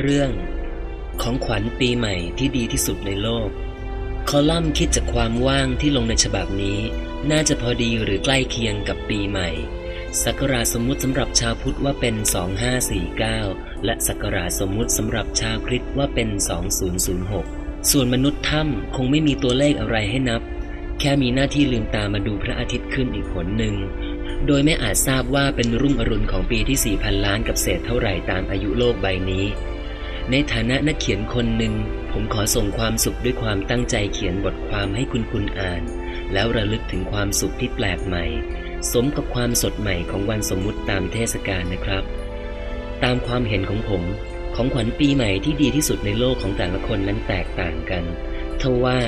เรื่อง ของขวัญปีใหม่ที่ดีที่สุดในโลก คอลัมน์คิดจากความว่างที่ลงในฉบับนี้ น่าจะพอดีหรือใกล้เคียงกับปีใหม่ศักราสมมุติสำหรับชาวพุทธว่าเป็น 2549 และศักราสมมุติสำหรับชาวคริสต์ว่าเป็น 2006 ส่วนมนุษย์ถ้ำคงไม่มีตัวเลขอะไรให้นับ แค่มีหน้าที่ลืมตามาดูพระอาทิตย์ขึ้นอีกหนหนึ่ง โดยไม่อาจทราบว่าเป็นรุ่งอรุณของปีที่ 4,000 ล้านกับเศษเท่าไหร่ตามอายุโลกใบนี้ ในฐานะนักเขียนคนหนึ่ง ผมขอส่งความสุขด้วยความตั้งใจเขียนบทความให้คุณคุณอ่าน แล้วระลึกถึงความสุขที่แปลกใหม่ สมกับความสดใหม่ของวันสมมุติตามเทศกาลนะครับ ตามความเห็นของผม ของขวัญปีใหม่ที่ดีที่สุดในโลกของแต่ละคนนั้นแตกต่างกันทว่า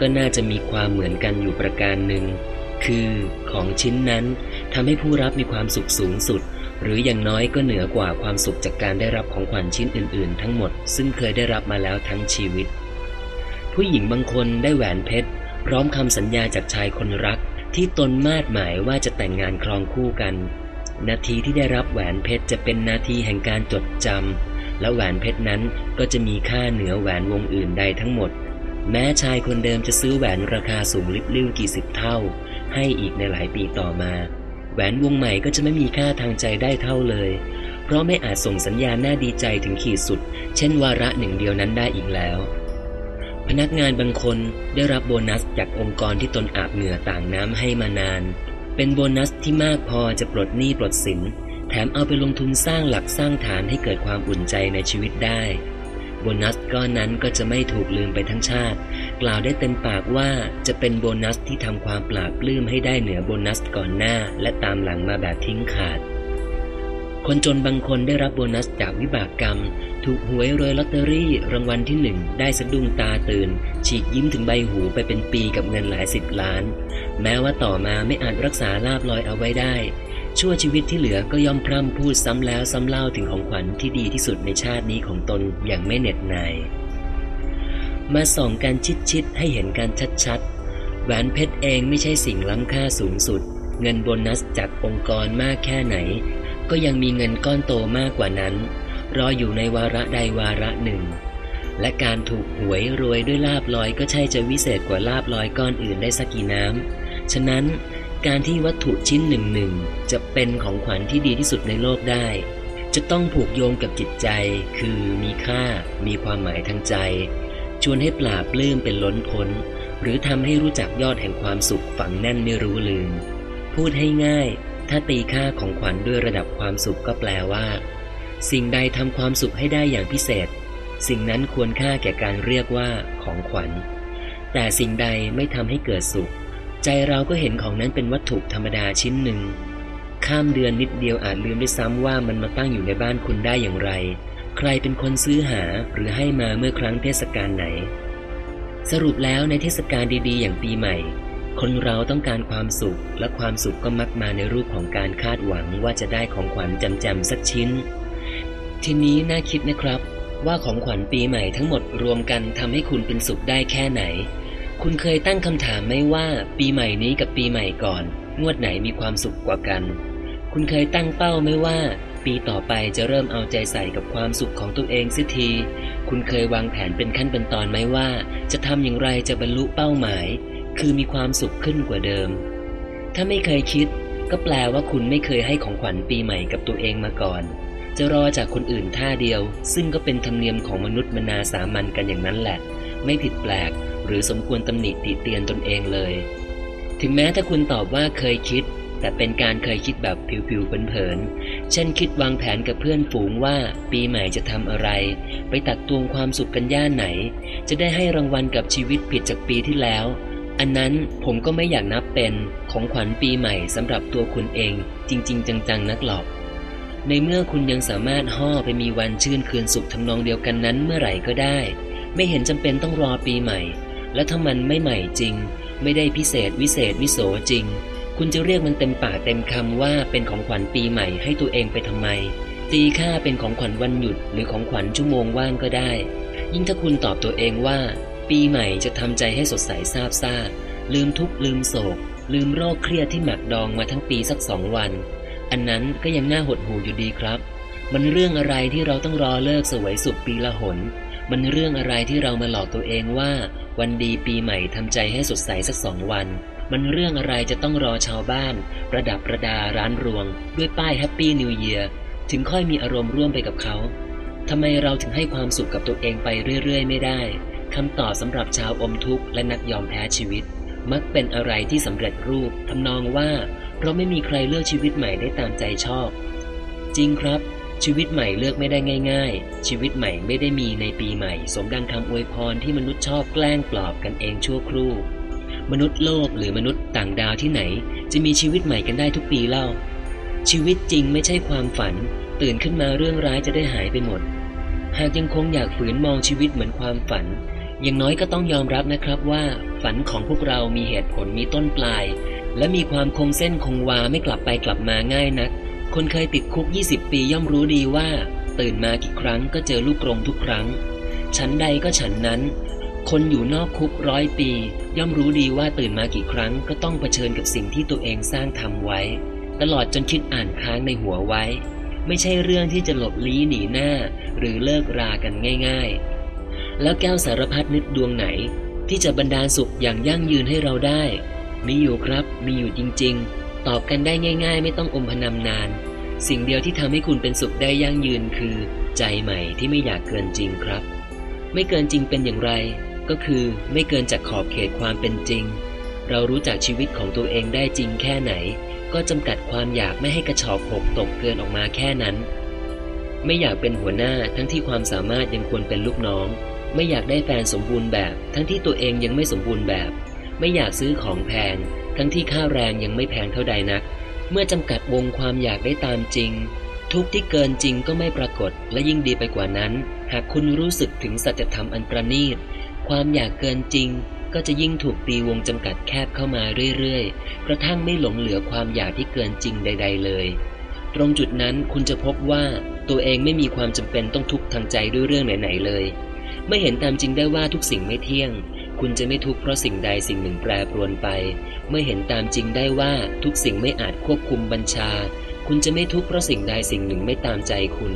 ก็น่าจะมีความเหมือนกันอยู่ประการหนึ่งคือของชิ้นนั้นทำให้ผู้รับมีความสุขสูงสุด หรืออย่างน้อยก็เหนือกว่าความสุขจากการได้รับของขวัญชิ้นอื่น ๆ ทั้งหมด ซึ่งเคยได้รับมาแล้วทั้งชีวิต ผู้หญิงบางคนได้แหวนเพชรพร้อมคำสัญญาจากชายคนรัก ที่ตนมาดหมายว่าจะแต่งงานครองคู่กัน นาทีที่ได้รับแหวนเพชรจะเป็นนาทีแห่งการจดจำและแหวนเพชรนั้นก็จะมีค่าเหนือแหวนวงอื่นใดทั้งหมด แม้ชายคนเดิมจะซื้อแหวนราคาสูงลิบลิ่วกี่สิบเท่า ให้อีกในหลายปีต่อมา แหวนวงใหม่ก็จะไม่มีค่าทางใจได้เท่าเลย เพราะไม่อาจส่งสัญญาณน่าดีใจถึงขีดสุด เช่นวาระหนึ่งเดียวนั้นได้อีกแล้ว พนักงานบางคนได้รับโบนัสจากองค์กรที่ตนอาบเหงื่อต่างน้ำให้มานาน เป็นโบนัสที่มากพอจะปลดหนี้ปลดสิน แถมเอาไปลงทุนสร้างหลักสร้างฐานให้เกิดความอุ่นใจในชีวิตได้ โบนัสก้อนนั้นก็จะไม่ถูกลืมไปทั้งชาติ กล่าวได้เต็มปากว่าจะเป็นโบนัสที่ทำความปราบปลื้มให้ได้เหนือโบนัสก่อนหน้า และตามหลังมาแบบทิ้งขาด คนจนบางคนได้รับโบนัสจากวิบากกรรม ถูกหวยรวยลอตเตอรี่รางวัลที่หนึ่งได้สะดุ้งตาตื่น ฉีกยิ้มถึงใบหูไปเป็นปีกับเงินหลายสิบล้าน แม้ว่าต่อมาไม่อาจรักษาลาบลอยเอาไว้ได้ ชั่วชีวิตที่เหลือก็ย่อมพร่ำพูดซ้ำแล้วซ้ำเล่าถึงของขวัญที่ดีที่สุดในชาตินี้ของตนอย่างไม่เหน็ดเหนื่อย มาส่องกันชิดๆให้เห็นกันชัดๆแหวนเพชรเองไม่ใช่สิ่งล้ำค่าสูงสุด เงินโบนัสจากองค์กรมากแค่ไหน ก็ยังมีเงินก้อนโตมากกว่านั้น รออยู่ในวาระใดวาระหนึ่ง และการถูกหวยรวยด้วยลาบลอยก็ใช่จะวิเศษกว่าลาบลอยก้อนอื่นได้สักกี่น้ำฉะนั้นการที่วัตถุชิ้นหนึ่งหนึ่งจะเป็นของขวัญที่ดีที่สุดในโลกได้ จะต้องผูกโยงกับจิตใจ คือมีค่า มีความหมายทางใจ ชวนให้ปราบปลื้มเป็นล้นพ้น หรือทำให้รู้จักยอดแห่งความสุขฝังแน่นไม่รู้ลืม พูดให้ง่าย ถ้าตีค่าของขวัญด้วยระดับความสุขก็แปลว่า สิ่งใดทำความสุขให้ได้อย่างพิเศษ สิ่งนั้นควรค่าแก่การเรียกว่าของขวัญ แต่สิ่งใดไม่ทำให้เกิดสุข ใจเราก็เห็นของนั้นเป็นวัตถุธรรมดาชิ้นหนึ่ง ข้ามเดือนนิดเดียวอาจลืมได้ซ้ำว่ามันมาตั้งอยู่ในบ้านคุณได้อย่างไร ใครเป็นคนซื้อหาหรือให้มาเมื่อครั้งเทศกาลไหน สรุปแล้วในเทศกาลดีๆ อย่างปีใหม่ คนเราต้องการความสุข และความสุขก็มักมาในรูปของการคาดหวังว่าจะได้ของขวัญจำๆสักชิ้น ทีนี้น่าคิดนะครับ ว่าของขวัญปีใหม่ทั้งหมดรวมกันทำให้คุณเป็นสุขได้แค่ไหน คุณเคยตั้งคำถามไหมว่า ปีใหม่นี้กับปีใหม่ก่อน งวดไหนมีความสุขกว่ากัน คุณเคยตั้งเป้าไหมว่า ปีต่อไปจะเริ่มเอาใจใส่กับความสุขของตัวเองสิที คุณเคยวางแผนเป็นขั้นเป็นตอนไหมว่า จะทำอย่างไรจะบรรลุเป้าหมาย คือมีความสุขขึ้นกว่าเดิม ถ้าไม่เคยคิด ก็แปลว่าคุณไม่เคยให้ของขวัญปีใหม่กับตัวเองมาก่อน จะรอจากคนอื่นท่าเดียว ซึ่งก็เป็นธรรมเนียมของมนุษย์มนาสามัญกันอย่างนั้นแหละ ไม่ผิดแปลก หรือสมควรตำหนิติเตียนตนเองเลย ถึงแม้ถ้าคุณตอบว่าเคยคิด แต่เป็นการเคยคิดแบบผิวๆเผินๆเช่นคิดวางแผนกับเพื่อนฝูงว่าปีใหม่จะทำอะไร ไปตักตวงความสุขกันย่านไหน จะได้ให้รางวัลกับชีวิตผิดจากปีที่แล้ว อันนั้นผมก็ไม่อยากนับเป็นของขวัญปีใหม่สำหรับตัวคุณเอง จริง ๆ จังๆ นักหรอก ในเมื่อคุณยังสามารถห่อไปมีวันชื่นคืนสุขทำนองเดียวกันนั้นเมื่อไหร่ก็ได้ ไม่เห็นจำเป็นต้องรอปีใหม่ และถ้ามันไม่ใหม่จริง ไม่ได้พิเศษวิเศษวิโสจริง คุณจะเรียกมันเต็มปากเต็มคำว่าเป็นของขวัญปีใหม่ให้ตัวเองไปทำไม ตีค่าเป็นของขวัญวันหยุดหรือของขวัญชั่วโมงว่างก็ได้ ยิ่งถ้าคุณตอบตัวเองว่า ปีใหม่จะทำใจให้สดใสซาบซ่า ลืมทุกข์ลืมโศก ลืมโรคเครียดที่หมักดองมาทั้งปีสักสองวัน อันนั้นก็ยังน่าหดหู่อยู่ดีครับ มันเรื่องอะไรที่เราต้องรอฤกษ์เสวยสุขปีละหนมันเรื่องอะไรที่เรามาหลอกตัวเองว่า วันดีปีใหม่ทำใจให้สดใสสักสองวัน มันเรื่องอะไรจะต้องรอชาวบ้าน ประดับประดาร้านรวง ด้วยป้าย Happy New Year ถึงค่อยมีอารมณ์ร่วมไปกับเขาทำไมเราถึงให้ความสุขกับตัวเองไปเรื่อย ๆ ไม่ได้คำตอบสำหรับชาวอมทุกข์และนักยอมแพ้ชีวิต มักเป็นอะไรที่สำเร็จรูปทำนองว่า เพราะไม่มีใครเลือกชีวิตใหม่ได้ตามใจชอบ จริงครับ ชีวิตใหม่เลือกไม่ได้ง่าย ๆ ชีวิตใหม่ไม่ได้มีในปีใหม่ สมดังคำอวยพรที่มนุษย์ชอบแกล้งปลอบกันเองชั่วครู่ มนุษย์โลกหรือมนุษย์ต่างดาวที่ไหน จะมีชีวิตใหม่กันได้ทุกปีเล่า ชีวิตจริงไม่ใช่ความฝัน ตื่นขึ้นมาเรื่องร้ายจะได้หายไปหมด หากยังคงอยากฝืนมองชีวิตเหมือนความฝัน อย่างน้อยก็ต้องยอมรับนะครับว่า ฝันของพวกเรามีเหตุผลมีต้นปลาย และมีความคงเส้นคงวาไม่กลับไปกลับมาง่ายนัก คนเคยติดคุก 20 ปีย่อมรู้ดีว่า ตื่นมากี่ครั้งก็เจอลูกกรงทุกครั้งฉันใดก็ฉันนั้น คนอยู่นอกคุกร้อยปี ย่อมรู้ดีว่าตื่นมากี่ครั้งก็ต้องเผชิญกับสิ่งที่ตัวเองสร้างทำไว้ ตลอดจนคิดอ่านค้างในหัวไว้ ไม่ใช่เรื่องที่จะหลบลี้หนีหน้า หรือเลิกรากันง่าย ๆ แล้วแก้วสารพัดนึกดวงไหน ที่จะบรรดาสุขอย่างยั่งยืนให้เราได้ มีอยู่ครับ มีอยู่จริง ๆ ตอบกันได้ง่าย ๆ ไม่ต้องอมพนำนาน สิ่งเดียวที่ทำให้คุณเป็นสุขได้ยั่งยืนคือ ใจใหม่ที่ไม่อยากเกินจริงครับ ไม่เกินจริงเป็นอย่างไร ก็คือไม่เกินจากขอบเขตความเป็นจริง เรารู้จักชีวิตของตัวเองได้จริงแค่ไหน ก็จำกัดความอยากไม่ให้กระชอกหกตกเกินออกมาแค่นั้น ไม่อยากเป็นหัวหน้าทั้งที่ความสามารถยังควรเป็นลูกน้อง ไม่อยากได้แฟนสมบูรณ์แบบ ทั้งที่ตัวเองยังไม่สมบูรณ์แบบ ไม่อยากซื้อของแพง ทั้งที่ค่าแรงยังไม่แพงเท่าใดนัก เมื่อจำกัดวงความอยากได้ตามจริงทุกที่เกินจริงก็ไม่ปรากฏ และยิ่งดีไปกว่านั้น หากคุณรู้สึกถึงสัจธรรมอันประณีต ความอยากเกินจริง ก็จะยิ่งถูกตีวงจำกัดแคบเข้ามาเรื่อยๆ กระทั่งไม่หลงเหลือความอยากที่เกินจริงใด ๆ เลย ตรงจุดนั้นคุณจะพบว่าตัวเองไม่มีความจำเป็นต้องทุกข์ทางใจด้วยเรื่องไหนๆเลยเมื่อเห็นตามจริงได้ว่าทุกสิ่งไม่เที่ยง คุณจะไม่ทุกข์เพราะสิ่งใดสิ่งหนึ่งแปรปรวนไปเมื่อเห็นตามจริงได้ว่าทุกสิ่งไม่อาจควบคุมบัญชาคุณจะไม่ทุกข์เพราะสิ่งใดสิ่งหนึ่งไม่ตามใจคุณ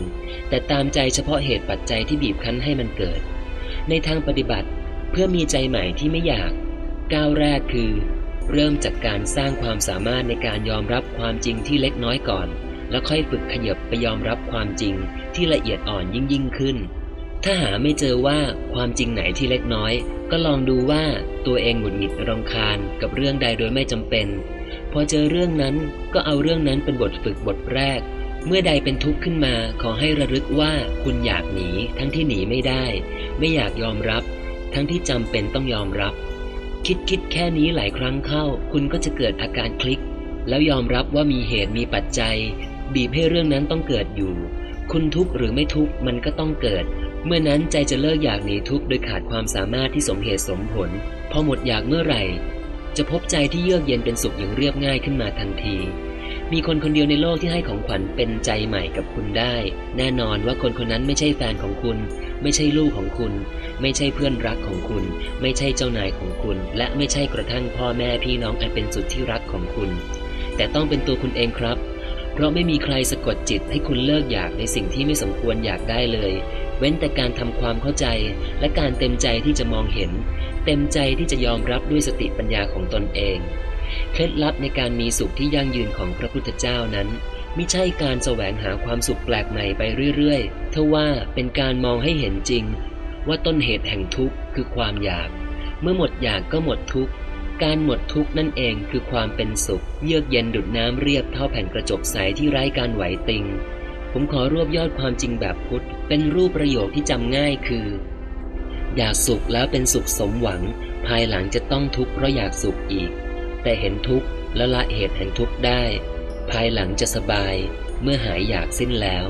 แต่ตามใจเฉพาะเหตุปัจจัยที่บีบคั้นให้มันเกิด ในทางปฏิบัติ พื่อมีใจใหม่ที่ไม่อยาก ก้าวแรกคือ เริ่มจากการสร้างความสามารถในการยอมรับความจริงที่เล็กน้อยก่อน แล้วค่อยฝึกขยับไปยอมรับความจริงที่ละเอียดอ่อนยิ่งยิ่งขึ้น ถ้าหาไม่เจอว่าความจริงไหนที่เล็กน้อย ก็ลองดูว่าตัวเองหงุดหงิดรำคาญกับเรื่องใดโดยไม่จำเป็น พอเจอเรื่องนั้นก็เอาเรื่องนั้นเป็นบทฝึกบทแรก เมื่อใดเป็นทุกข์ขึ้นมาขอให้ระลึกว่าคุณอยากหนีทั้งที่หนีไม่ได้ ไม่อยากยอมรับ ทั้งที่จำเป็นต้องยอมรับ คิดคิดแค่นี้หลายครั้งเข้า คุณก็จะเกิดอาการคลิก แล้วยอมรับว่ามีเหตุมีปัจจัย บีบให้เรื่องนั้นต้องเกิดอยู่ คุณทุกข์หรือไม่ทุกข์มันก็ต้องเกิด เมื่อนั้นใจจะเลิกอยากหนีทุกข์โดยขาดความสามารถที่สมเหตุสมผล พอหมดอยากเมื่อไหร่ จะพบใจที่เยือกเย็นเป็นสุขอย่างเรียบง่ายขึ้นมาทันที มีคนคนเดียวในโลกที่ให้ของขวัญเป็นใจใหม่กับคุณได้ แน่นอนว่าคนคนนั้นไม่ใช่แฟนของคุณ ไม่ใช่ลูกของคุณ ไม่ใช่เพื่อนรักของคุณ ไม่ใช่เจ้านายของคุณ และไม่ใช่กระทั่งพ่อแม่พี่น้องอันเป็นสุดที่รักของคุณ แต่ต้องเป็นตัวคุณเองครับ เพราะไม่มีใครสะกดจิตให้คุณเลิกอยากในสิ่งที่ไม่สมควรอยากได้เลย เว้นแต่การทำความเข้าใจและการเต็มใจที่จะมองเห็น เต็มใจที่จะยอมรับด้วยสติปัญญาของตนเอง เคล็ดลับในการมีสุขที่ยั่งยืนของพระพุทธเจ้านั้นไม่ใช่การแสวงหาความสุขแปลกใหม่ไปเรื่อยๆทว่าเป็นการมองให้เห็นจริง ว่าต้นเหตุแห่งทุกข์คือความอยาก เมื่อหมดอยากก็หมดทุกข์ การหมดทุกข์นั่นเองคือความเป็นสุข เยือกเย็นดุดน้ำเรียบเท่าแผ่นกระจกใสที่ไร้การไหวติง ผมขอรวบยอดความจริงแบบพุทธ เป็นรูปประโยคที่จำง่ายคือ อยากสุขแล้วเป็นสุขสมหวัง ภายหลังจะต้องทุกข์เพราะอยากสุขอีก แต่เห็นทุกข์และละเหตุแห่งทุกข์ได้ ภายหลังจะสบายเมื่อหายอยากสิ้นแล้ว